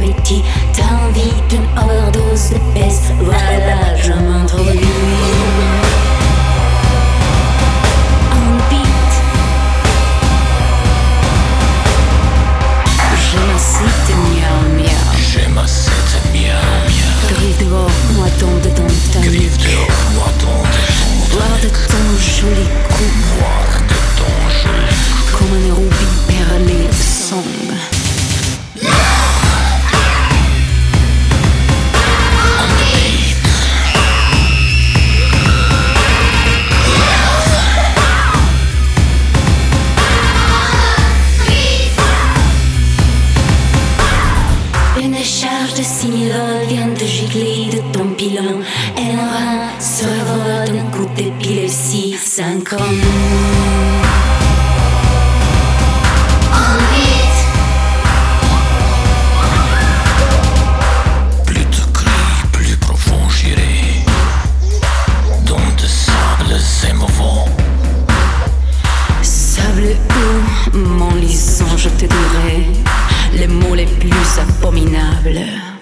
petit. de Similol vient de gicler de ton pilon. Elle en se revole d'un coup d'épilepsie synchrone. plus abominables.